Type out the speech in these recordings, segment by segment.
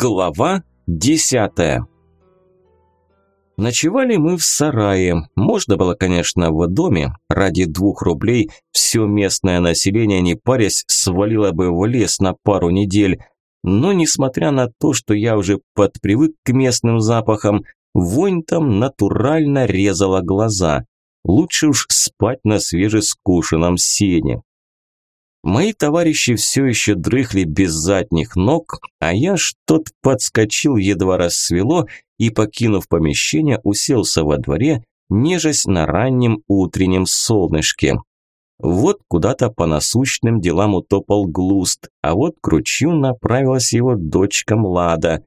Глава десятая Ночевали мы в сарае. Можно было, конечно, в доме. Ради двух рублей все местное население, не парясь, свалило бы в лес на пару недель. Но, несмотря на то, что я уже подпривык к местным запахам, вонь там натурально резала глаза. Лучше уж спать на свежескушенном сене. Мои товарищи все еще дрыхли без задних ног, а я что-то подскочил, едва рассвело, и, покинув помещение, уселся во дворе, нежась на раннем утреннем солнышке. Вот куда-то по насущным делам утопал Глуст, а вот к ручью направилась его дочка Млада.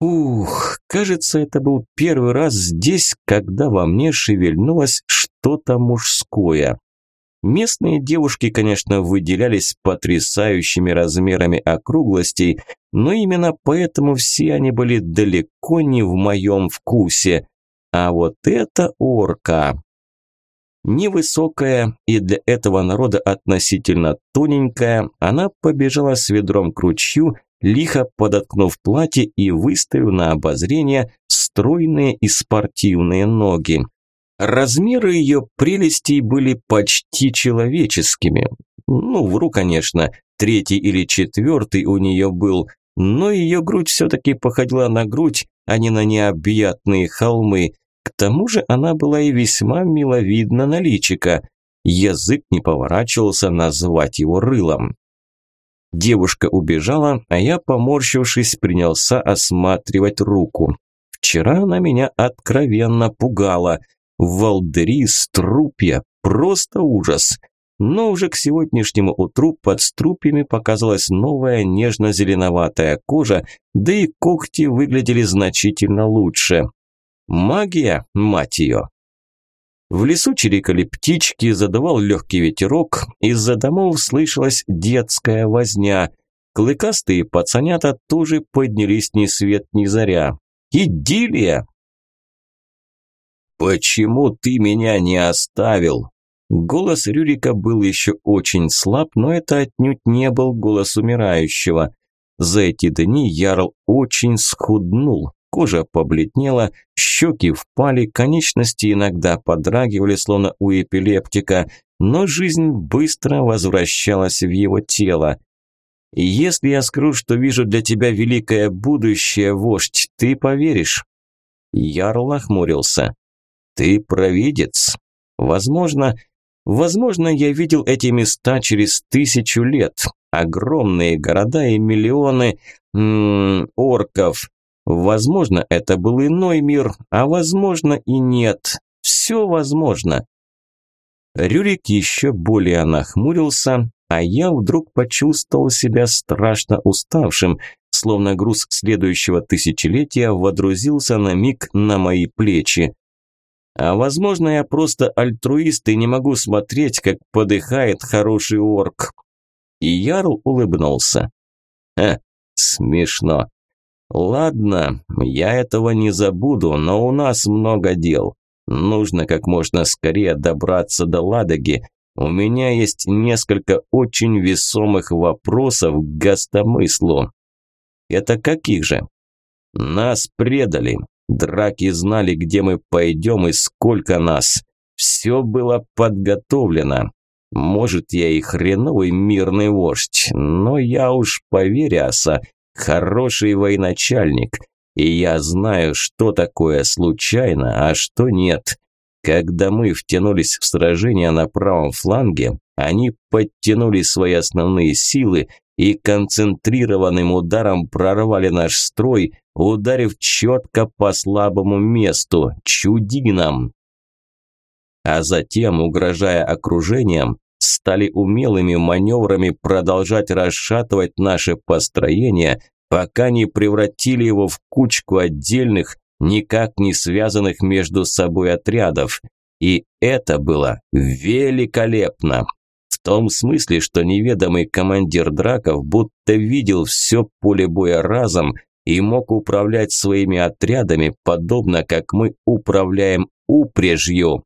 Ух, кажется, это был первый раз здесь, когда во мне шевельнулось что-то мужское. Местные девушки, конечно, выделялись потрясающими размерами округлостей, но именно поэтому все они были далеко не в моем вкусе. А вот эта орка... Невысокая и для этого народа относительно тоненькая, она побежала с ведром к ручью, лихо подоткнув платье и выставив на обозрение стройные и спортивные ноги. Размеры ее прелестей были почти человеческими. Ну, вру, конечно, третий или четвертый у нее был, но ее грудь все-таки походила на грудь, а не на необъятные холмы. К тому же она была и весьма миловидна на личика. Язык не поворачивался назвать его рылом. Девушка убежала, а я, поморщившись, принялся осматривать руку. Вчера она меня откровенно пугала – Волдыри, струпья, просто ужас. Но уже к сегодняшнему утру под струпьями показалась новая нежно-зеленоватая кожа, да и когти выглядели значительно лучше. Магия, мать ее. В лесу чирикали птички, задавал легкий ветерок, из-за домов слышалась детская возня. Клыкастые пацанята тоже поднялись ни свет ни заря. Идиллия! «Почему ты меня не оставил?» Голос Рюрика был еще очень слаб, но это отнюдь не был голос умирающего. За эти дни Ярл очень схуднул, кожа побледнела, щеки впали, конечности иногда подрагивали, словно у эпилептика, но жизнь быстро возвращалась в его тело. «Если я скажу, что вижу для тебя великое будущее, вождь, ты поверишь?» Ярл охмурился. Ты провидец. Возможно, возможно, я видел эти места через тысячу лет. Огромные города и миллионы м -м, орков. Возможно, это был иной мир, а возможно и нет. Все возможно. Рюрик еще более нахмурился, а я вдруг почувствовал себя страшно уставшим, словно груз следующего тысячелетия водрузился на миг на мои плечи. А возможно, я просто альтруист и не могу смотреть, как подыхает хороший орк. И Ярл улыбнулся. Ха, смешно. Ладно, я этого не забуду, но у нас много дел. Нужно как можно скорее добраться до Ладоги. У меня есть несколько очень весомых вопросов к гостомыслу. Это каких же? Нас предали. Драки знали, где мы пойдем и сколько нас. Все было подготовлено. Может, я и хреновый мирный вождь, но я уж поверяса, хороший военачальник. И я знаю, что такое случайно, а что нет. Когда мы втянулись в сражение на правом фланге, они подтянули свои основные силы и концентрированным ударом прорвали наш строй, ударив четко по слабому месту – чудинам. А затем, угрожая окружением, стали умелыми маневрами продолжать расшатывать наше построение, пока не превратили его в кучку отдельных, никак не связанных между собой отрядов. И это было великолепно. В том смысле, что неведомый командир драков будто видел все поле боя разом – и мог управлять своими отрядами, подобно как мы управляем упряжью.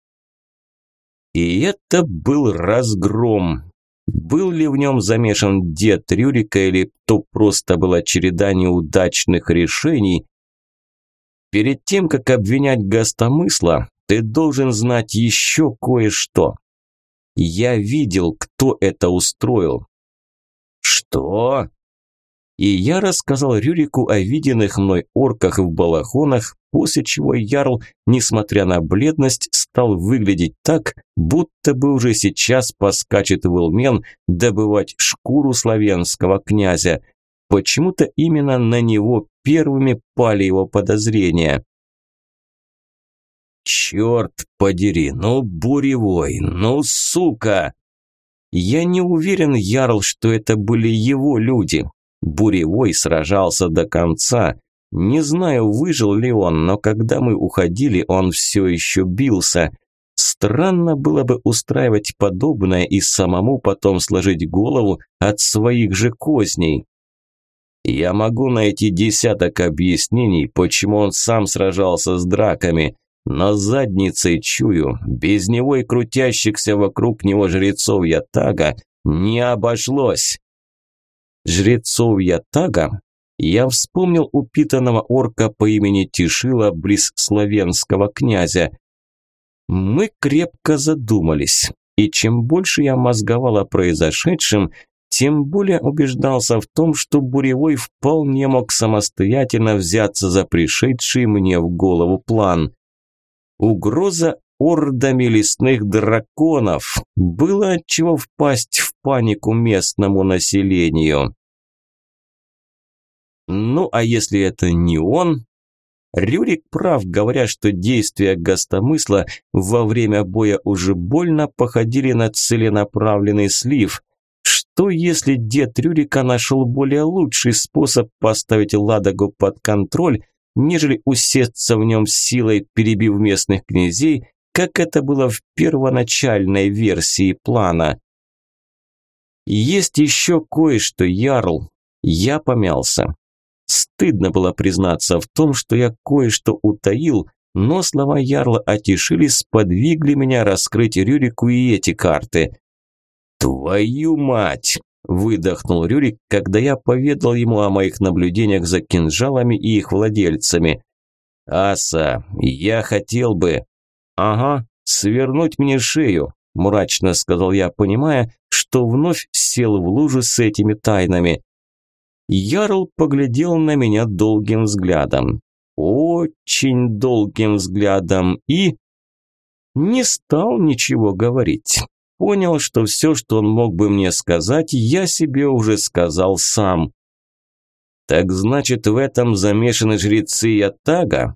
И это был разгром. Был ли в нем замешан дед Рюрика или то просто была череда неудачных решений? Перед тем, как обвинять гостомысла, ты должен знать еще кое-что. Я видел, кто это устроил. Что? И я рассказал Рюрику о виденных мной орках в балахонах, после чего Ярл, несмотря на бледность, стал выглядеть так, будто бы уже сейчас поскачет в Илмен добывать шкуру славянского князя. Почему-то именно на него первыми пали его подозрения. «Черт подери, ну буревой, ну сука!» Я не уверен, Ярл, что это были его люди. Буревой сражался до конца. Не знаю, выжил ли он, но когда мы уходили, он все еще бился. Странно было бы устраивать подобное и самому потом сложить голову от своих же козней. Я могу найти десяток объяснений, почему он сам сражался с драками, но задницей чую, без него и крутящихся вокруг него жрецов Ятага не обошлось. Жрецов Ятага я вспомнил упитанного орка по имени Тишила близ славянского князя. Мы крепко задумались, и чем больше я мозговал о произошедшем, тем более убеждался в том, что Буревой вполне мог самостоятельно взяться за пришедший мне в голову план. Угроза ордами лесных драконов. Было от чего впасть в панику местному населению. Ну, а если это не он? Рюрик прав, говоря, что действия гостомысла во время боя уже больно походили на целенаправленный слив. Что если дед Рюрика нашел более лучший способ поставить Ладогу под контроль, нежели усесться в нем силой, перебив местных князей, как это было в первоначальной версии плана? Есть еще кое-что, Ярл. Я помялся. Стыдно было признаться в том, что я кое-что утаил, но слова Ярла Атишили сподвигли меня раскрыть Рюрику и эти карты. «Твою мать!» – выдохнул Рюрик, когда я поведал ему о моих наблюдениях за кинжалами и их владельцами. «Аса, я хотел бы...» «Ага, свернуть мне шею», – мрачно сказал я, понимая, что вновь сел в лужу с этими тайнами. Ярл поглядел на меня долгим взглядом. Очень долгим взглядом и... Не стал ничего говорить понял, что все, что он мог бы мне сказать, я себе уже сказал сам. Так значит, в этом замешаны жрецы Ятага?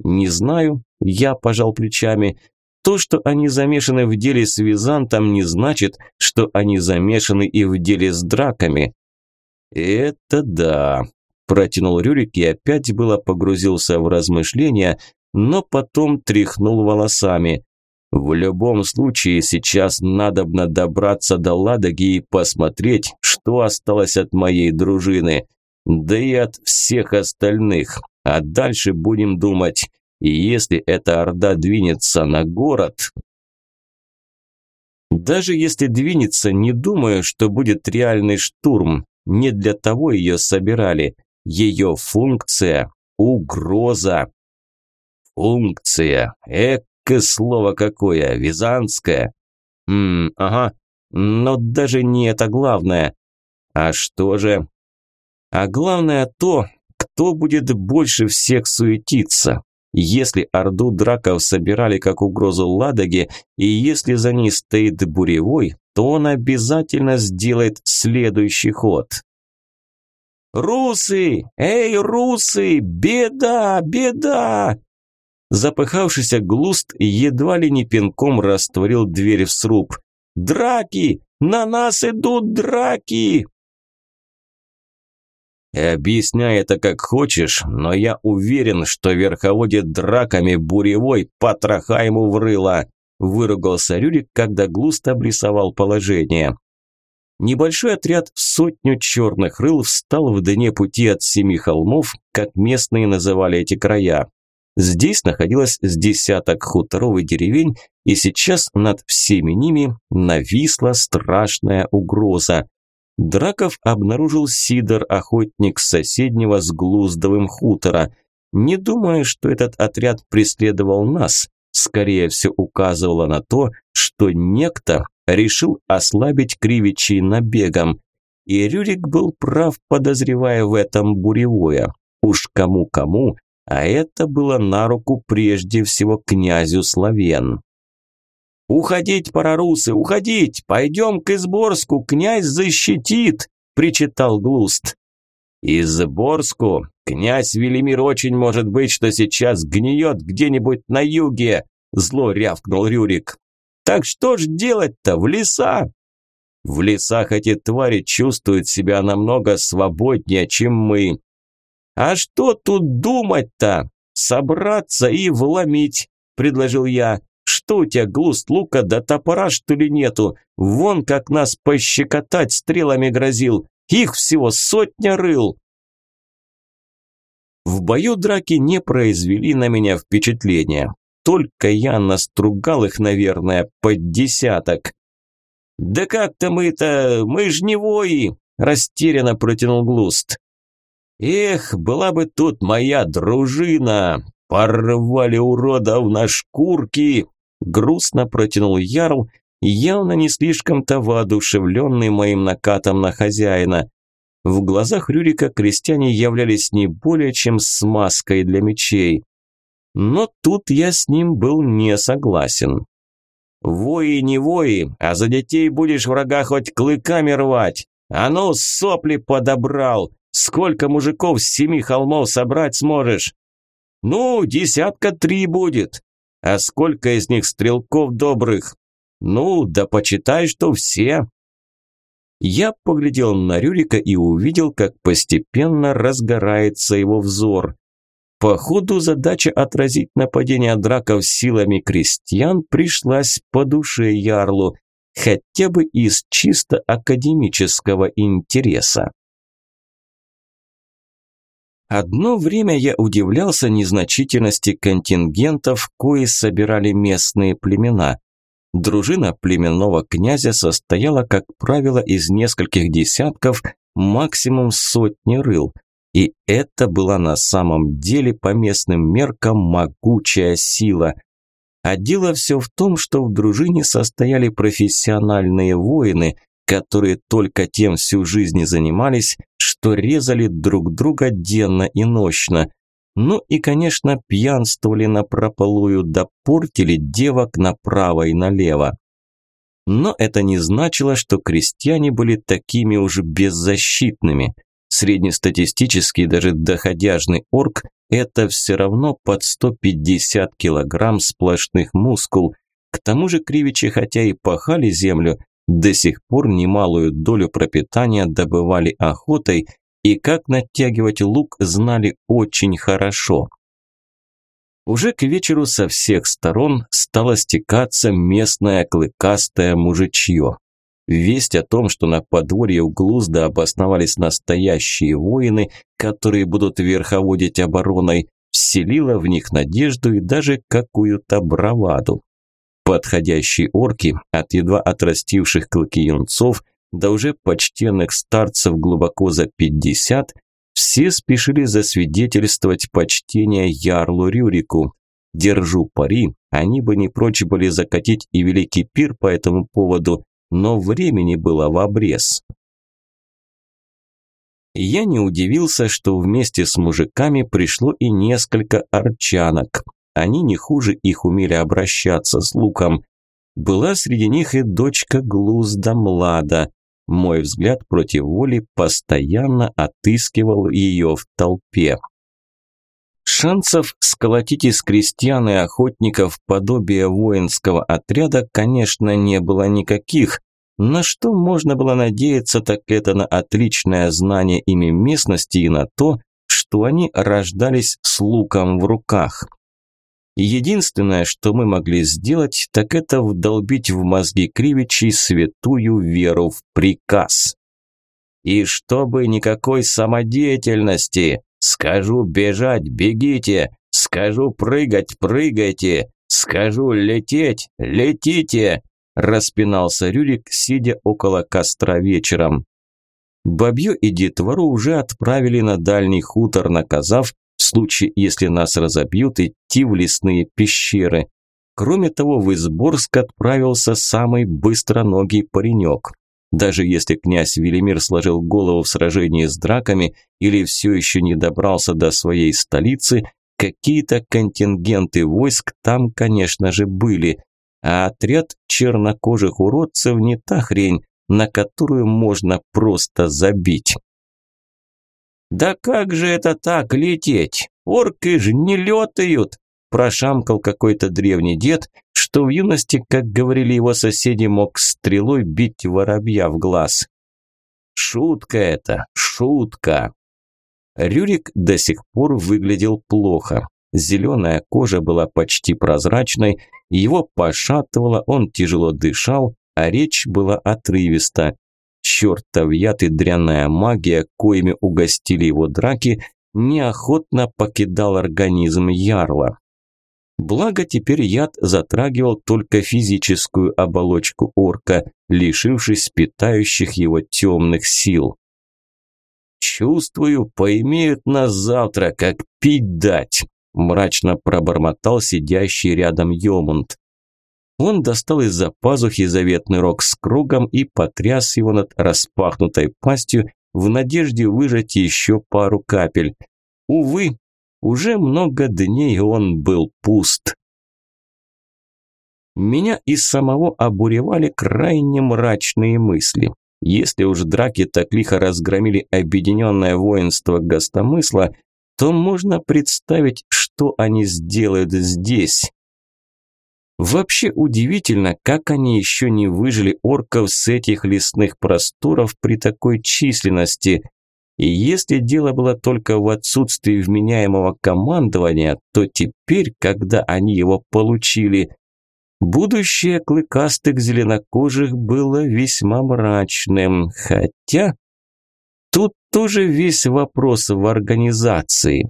Не знаю, я пожал плечами. То, что они замешаны в деле с Византом, не значит, что они замешаны и в деле с драками. Это да, протянул Рюрик и опять было погрузился в размышления, но потом тряхнул волосами. В любом случае, сейчас надобно добраться до Ладоги и посмотреть, что осталось от моей дружины, да и от всех остальных. А дальше будем думать, и если эта орда двинется на город... Даже если двинется, не думаю, что будет реальный штурм. Не для того ее собирали. Ее функция – угроза. Функция. Эк, к слово какое, византское. Ммм, ага, но даже не это главное. А что же? А главное то, кто будет больше всех суетиться. Если Орду драков собирали как угрозу Ладоге, и если за ней стоит Буревой, то он обязательно сделает следующий ход. «Русы! Эй, русы! Беда! Беда!» Запыхавшийся глуст едва ли не пинком растворил дверь в сруб. «Драки! На нас идут драки!» «Объясняй это как хочешь, но я уверен, что верховодит драками буревой, потроха ему врыло!» выругался Рюрик, когда Глуст обрисовал положение. Небольшой отряд в сотню черных рыл встал в дне пути от семи холмов, как местные называли эти края. Здесь находилось с десяток хуторов и деревень, и сейчас над всеми ними нависла страшная угроза. Драков обнаружил Сидор, охотник соседнего с Глуздовым хутора. Не думаю, что этот отряд преследовал нас. Скорее все указывало на то, что некто решил ослабить кривичей набегом. И Рюрик был прав, подозревая в этом буревое. Уж кому-кому, а это было на руку прежде всего князю Славен. «Уходить, парарусы, уходить! Пойдем к Изборску, князь защитит!» – причитал Глуст. «Изборску? Князь Велимир очень может быть, что сейчас гниет где-нибудь на юге!» – зло рявкнул Рюрик. «Так что ж делать-то, в леса?» «В лесах эти твари чувствуют себя намного свободнее, чем мы. «А что тут думать-то? Собраться и вломить», – предложил я. «Что у тебя, глуст лука да топора, что ли, нету? Вон как нас пощекотать стрелами грозил. Их всего сотня рыл». В бою драки не произвели на меня впечатления. Только я настругал их, наверное, под десяток. «Да как-то мы-то, мы ж не вои!» – растерянно протянул Глуст. Эх, была бы тут моя дружина! Порвали уродов на шкурки!» Грустно протянул Ярл, явно не слишком-то воодушевленный моим накатом на хозяина. В глазах Рюрика крестьяне являлись не более чем смазкой для мечей. Но тут я с ним был не согласен. «Вои не вои, а за детей будешь врага хоть клыками рвать! А ну, сопли подобрал! Сколько мужиков с семи холмов собрать сможешь? Ну, десятка три будет. А сколько из них стрелков добрых? Ну, да почитай, что все. Я поглядел на Рюрика и увидел, как постепенно разгорается его взор. Походу, задача отразить нападение драков силами крестьян пришлась по душе Ярлу, хотя бы из чисто академического интереса. Одно время я удивлялся незначительности контингентов, кои собирали местные племена. Дружина племенного князя состояла, как правило, из нескольких десятков, максимум сотни рыл. И это была на самом деле по местным меркам могучая сила. А дело все в том, что в дружине состояли профессиональные воины, которые только тем всю жизнь занимались, что резали друг друга денно и нощно. Ну и, конечно, пьянствовали напропалую, да портили девок направо и налево. Но это не значило, что крестьяне были такими уж беззащитными. Среднестатистический, даже доходяжный орк – это все равно под 150 килограмм сплошных мускул. К тому же кривичи, хотя и пахали землю, до сих пор немалую долю пропитания добывали охотой и как натягивать лук знали очень хорошо. Уже к вечеру со всех сторон стало стекаться местное клыкастое мужичье. Весть о том, что на подворье у Глузда обосновались настоящие воины, которые будут верховодить обороной, вселила в них надежду и даже какую-то браваду. Подходящие орки от едва отрастивших клыки юнцов до уже почтенных старцев глубоко за пятьдесят, все спешили засвидетельствовать почтение Ярлу Рюрику. Держу пари, они бы не прочь были закатить и великий пир по этому поводу, но времени было в обрез. Я не удивился, что вместе с мужиками пришло и несколько арчанок. Они не хуже их умели обращаться с луком. Была среди них и дочка Глузда Млада. Мой взгляд против воли постоянно отыскивал ее в толпе. Шансов сколотить из крестьян и охотников подобие воинского отряда, конечно, не было никаких. На что можно было надеяться, так это на отличное знание ими местности и на то, что они рождались с луком в руках. Единственное, что мы могли сделать, так это вдолбить в мозги Кривичей святую веру в приказ. И чтобы никакой самодеятельности, скажу бежать, бегите, Скажу прыгать, прыгайте! Скажу лететь, летите!» Распинался Рюрик, сидя около костра вечером. Бабью и детвору уже отправили на дальний хутор, наказав, в случае, если нас разобьют, идти в лесные пещеры. Кроме того, в Изборск отправился самый быстроногий паренек. Даже если князь Велимир сложил голову в сражении с драками или все еще не добрался до своей столицы, какие-то контингенты войск там, конечно же, были. А отряд чернокожих уродцев не та хрень, на которую можно просто забить. «Да как же это так лететь? Орки же не летают!» Прошамкал какой-то древний дед, что в юности, как говорили его соседи, мог стрелой бить воробья в глаз. Шутка это, шутка. Рюрик до сих пор выглядел плохо. Зеленая кожа была почти прозрачной, его пошатывало, он тяжело дышал, а речь была отрывиста. Чертов яд и дрянная магия, коими угостили его драки, неохотно покидал организм ярла. Благо теперь яд затрагивал только физическую оболочку орка, лишившись питающих его темных сил. «Чувствую, поимеют нас завтра, как пить дать», – мрачно пробормотал сидящий рядом Йомунд. Он достал из-за пазухи заветный рог с кругом и потряс его над распахнутой пастью в надежде выжать еще пару капель. Увы, уже много дней он был пуст. Меня и самого обуревали крайне мрачные мысли. Если уж драки так лихо разгромили объединенное воинство гостомысла, то можно представить, что они сделают здесь. Вообще удивительно, как они еще не выжили орков с этих лесных просторов при такой численности. И если дело было только в отсутствии вменяемого командования, то теперь, когда они его получили, будущее клыкастых зеленокожих было весьма мрачным. Хотя тут тоже весь вопрос в организации.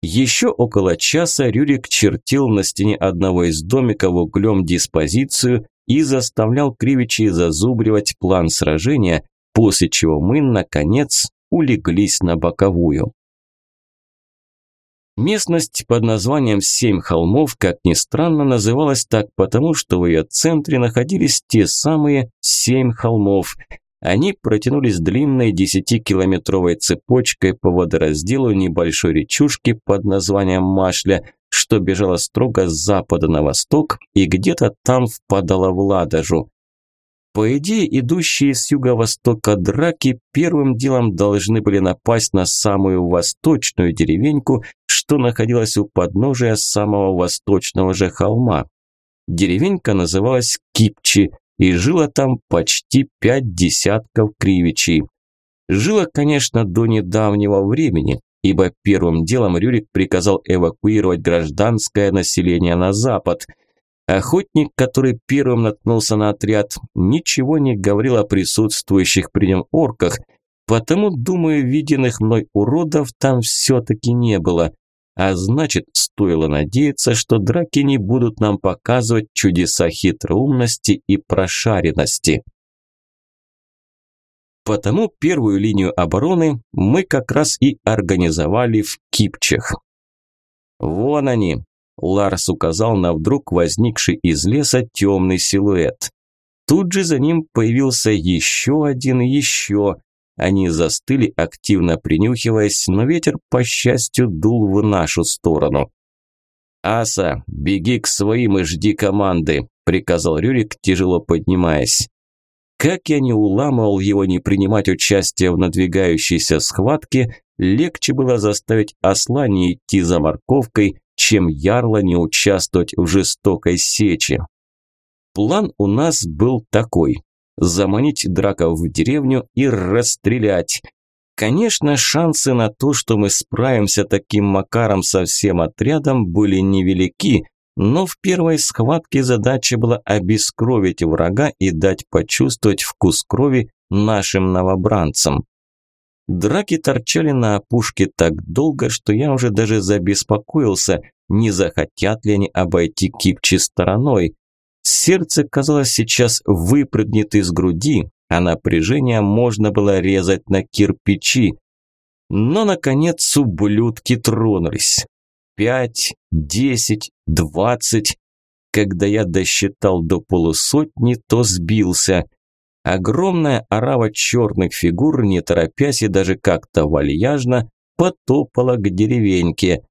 Еще около часа Рюрик чертил на стене одного из домиков углем диспозицию и заставлял Кривичи зазубривать план сражения, после чего мы, наконец, улеглись на боковую. Местность под названием «Семь холмов», как ни странно, называлась так потому, что в ее центре находились те самые «Семь холмов». Они протянулись длинной десятикилометровой цепочкой по водоразделу небольшой речушки под названием Машля, что бежала строго с запада на восток и где-то там впадала в Ладожу. По идее, идущие с юго-востока драки первым делом должны были напасть на самую восточную деревеньку, что находилась у подножия самого восточного же холма. Деревенька называлась Кипчи, и жило там почти пять десятков кривичей. Жило, конечно, до недавнего времени, ибо первым делом Рюрик приказал эвакуировать гражданское население на запад – Охотник, который первым наткнулся на отряд, ничего не говорил о присутствующих при нем орках, потому, думаю, виденных мной уродов там все-таки не было. А значит, стоило надеяться, что драки не будут нам показывать чудеса хитроумности и прошаренности. Потому первую линию обороны мы как раз и организовали в Кипчах. Вон они, Ларс указал на вдруг возникший из леса темный силуэт. Тут же за ним появился еще один еще. Они застыли, активно принюхиваясь, но ветер, по счастью, дул в нашу сторону. «Аса, беги к своим и жди команды», – приказал Рюрик, тяжело поднимаясь. Как я не уламывал его не принимать участие в надвигающейся схватке, легче было заставить осла не идти за морковкой, чем ярло не участвовать в жестокой сече. План у нас был такой – заманить драков в деревню и расстрелять. Конечно, шансы на то, что мы справимся таким макаром со всем отрядом, были невелики, но в первой схватке задача была обескровить врага и дать почувствовать вкус крови нашим новобранцам. Драки торчали на опушке так долго, что я уже даже забеспокоился, не захотят ли они обойти Кипчи стороной. Сердце, казалось, сейчас выпрыгнет из груди, а напряжение можно было резать на кирпичи. Но, наконец, ублюдки тронулись. Пять, десять, двадцать. Когда я досчитал до полусотни, то сбился. Огромная орава черных фигур, не торопясь и даже как-то вальяжно, потопала к деревеньке.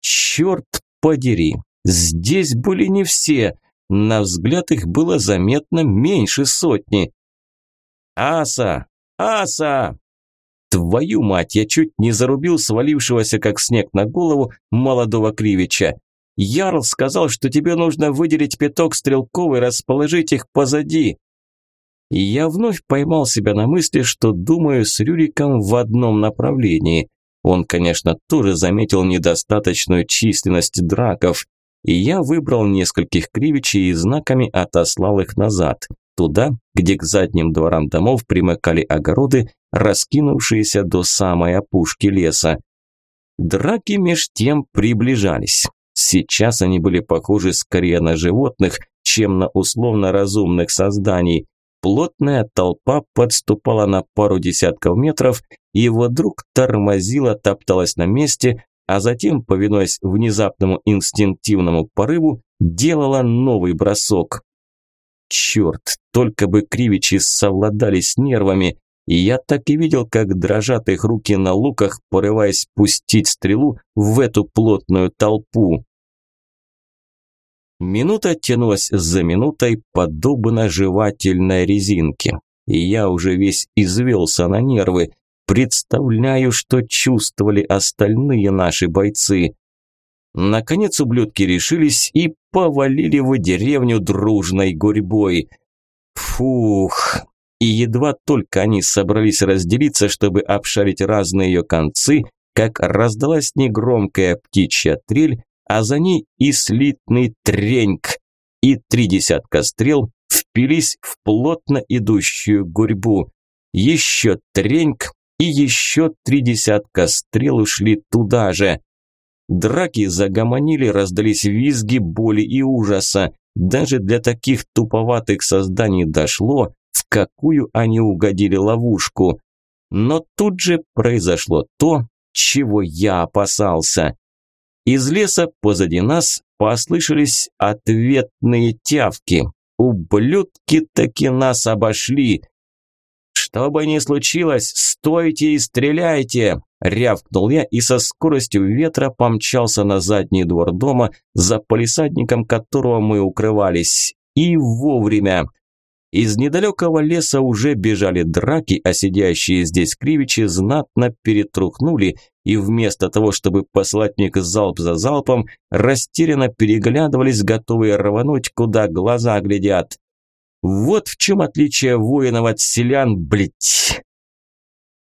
Черт подери, здесь были не все. На взгляд их было заметно меньше сотни. «Аса! Аса!» Твою мать, я чуть не зарубил свалившегося как снег на голову молодого Кривича. Ярл сказал, что тебе нужно выделить пяток стрелков и расположить их позади. И я вновь поймал себя на мысли, что думаю с Рюриком в одном направлении. Он, конечно, тоже заметил недостаточную численность драков, и я выбрал нескольких кривичей и знаками отослал их назад туда, где к задним дворам домов примыкали огороды, раскинувшиеся до самой опушки леса. Драки меж тем приближались. Сейчас они были похожи скорее на животных, чем на условно разумных созданий. Плотная толпа подступала на пару десятков метров и вдруг тормозила, топталась на месте, а затем, повинуясь внезапному инстинктивному порыву, делала новый бросок. Черт, только бы кривичи совладали с нервами. И я так и видел, как дрожат их руки на луках, порываясь пустить стрелу в эту плотную толпу. Минута тянулась за минутой, подобно жевательной резинке. И я уже весь извелся на нервы. Представляю, что чувствовали остальные наши бойцы. Наконец ублюдки решились и повалили в деревню дружной гурьбой. Фух! И едва только они собрались разделиться, чтобы обшарить разные ее концы, как раздалась негромкая птичья трель, а за ней и слитный треньк, и три десятка стрел впились в плотно идущую гурьбу. Еще треньк, и еще три десятка стрел ушли туда же. Драки загомонили, раздались визги боли и ужаса. Даже для таких туповатых созданий дошло, в какую они угодили ловушку. Но тут же произошло то, чего я опасался. Из леса позади нас послышались ответные тявки. Ублюдки таки нас обошли. Что бы ни случилось, стойте и стреляйте, Рявкнул я и со скоростью ветра помчался на задний двор дома, за полисадником которого мы укрывались. И вовремя. Из недалекого леса уже бежали драки, а сидящие здесь кривичи знатно перетрухнули и вместо того, чтобы послать них залп за залпом, растерянно переглядывались, готовые рвануть, куда глаза глядят. Вот в чем отличие воинов от селян, блять.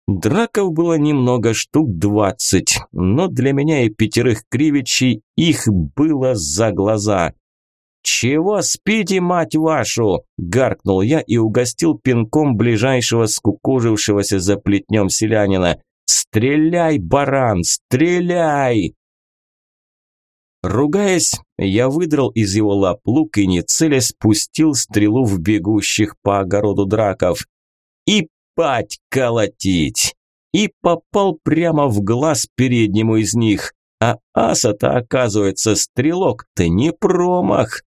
Драков было немного, штук двадцать, но для меня и пятерых кривичей их было за глаза. «Чего спите, мать вашу?» – гаркнул я и угостил пинком ближайшего скукожившегося за плетнем селянина. «Стреляй, баран, стреляй!» Ругаясь, я выдрал из его лап лук и, не целясь, спустил стрелу в бегущих по огороду драков. И пать колотить. И попал прямо в глаз переднему из них. А аса-то, оказывается, стрелок-то не промах.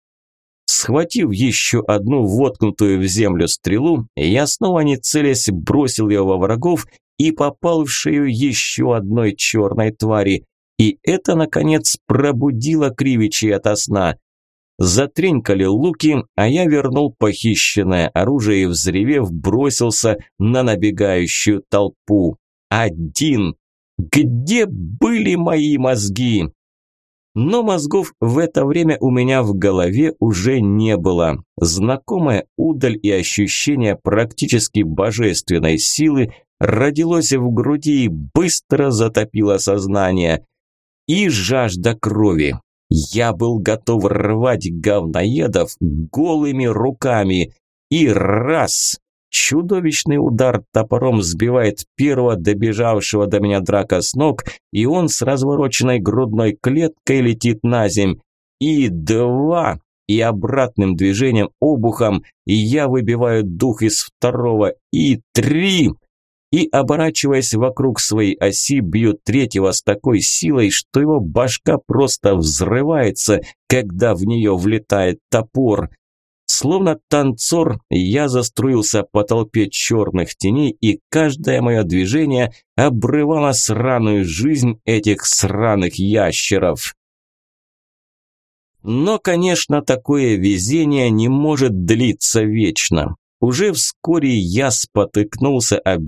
Схватив еще одну воткнутую в землю стрелу, я снова не целясь бросил ее во врагов и попал в шею еще одной черной твари. И это, наконец, пробудило Кривичи ото сна. Затренькали луки, а я вернул похищенное оружие и, взревев, бросился на набегающую толпу. Один! Где были мои мозги? Но мозгов в это время у меня в голове уже не было. Знакомая удаль и ощущение практически божественной силы родилось в груди и быстро затопило сознание. И жажда крови. Я был готов рвать говноедов голыми руками. И раз, Чудовищный удар топором сбивает первого добежавшего до меня драка с ног, и он с развороченной грудной клеткой летит на земь. И два, и обратным движением обухом, я выбиваю дух из второго, и три, и, оборачиваясь вокруг своей оси, бью третьего с такой силой, что его башка просто взрывается, когда в нее влетает топор. Словно танцор, я заструился по толпе черных теней, и каждое мое движение обрывало сраную жизнь этих сраных ящеров. Но, конечно, такое везение не может длиться вечно. Уже вскоре я спотыкнулся о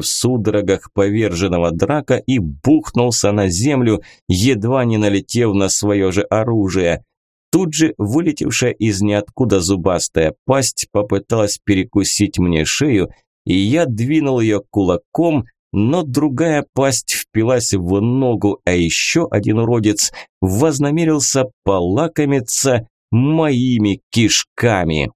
в судорогах поверженного драка и бухнулся на землю, едва не налетев на свое же оружие. Тут же вылетевшая из ниоткуда зубастая пасть попыталась перекусить мне шею, и я двинул ее кулаком, но другая пасть впилась в ногу, а еще один уродец вознамерился полакомиться моими кишками.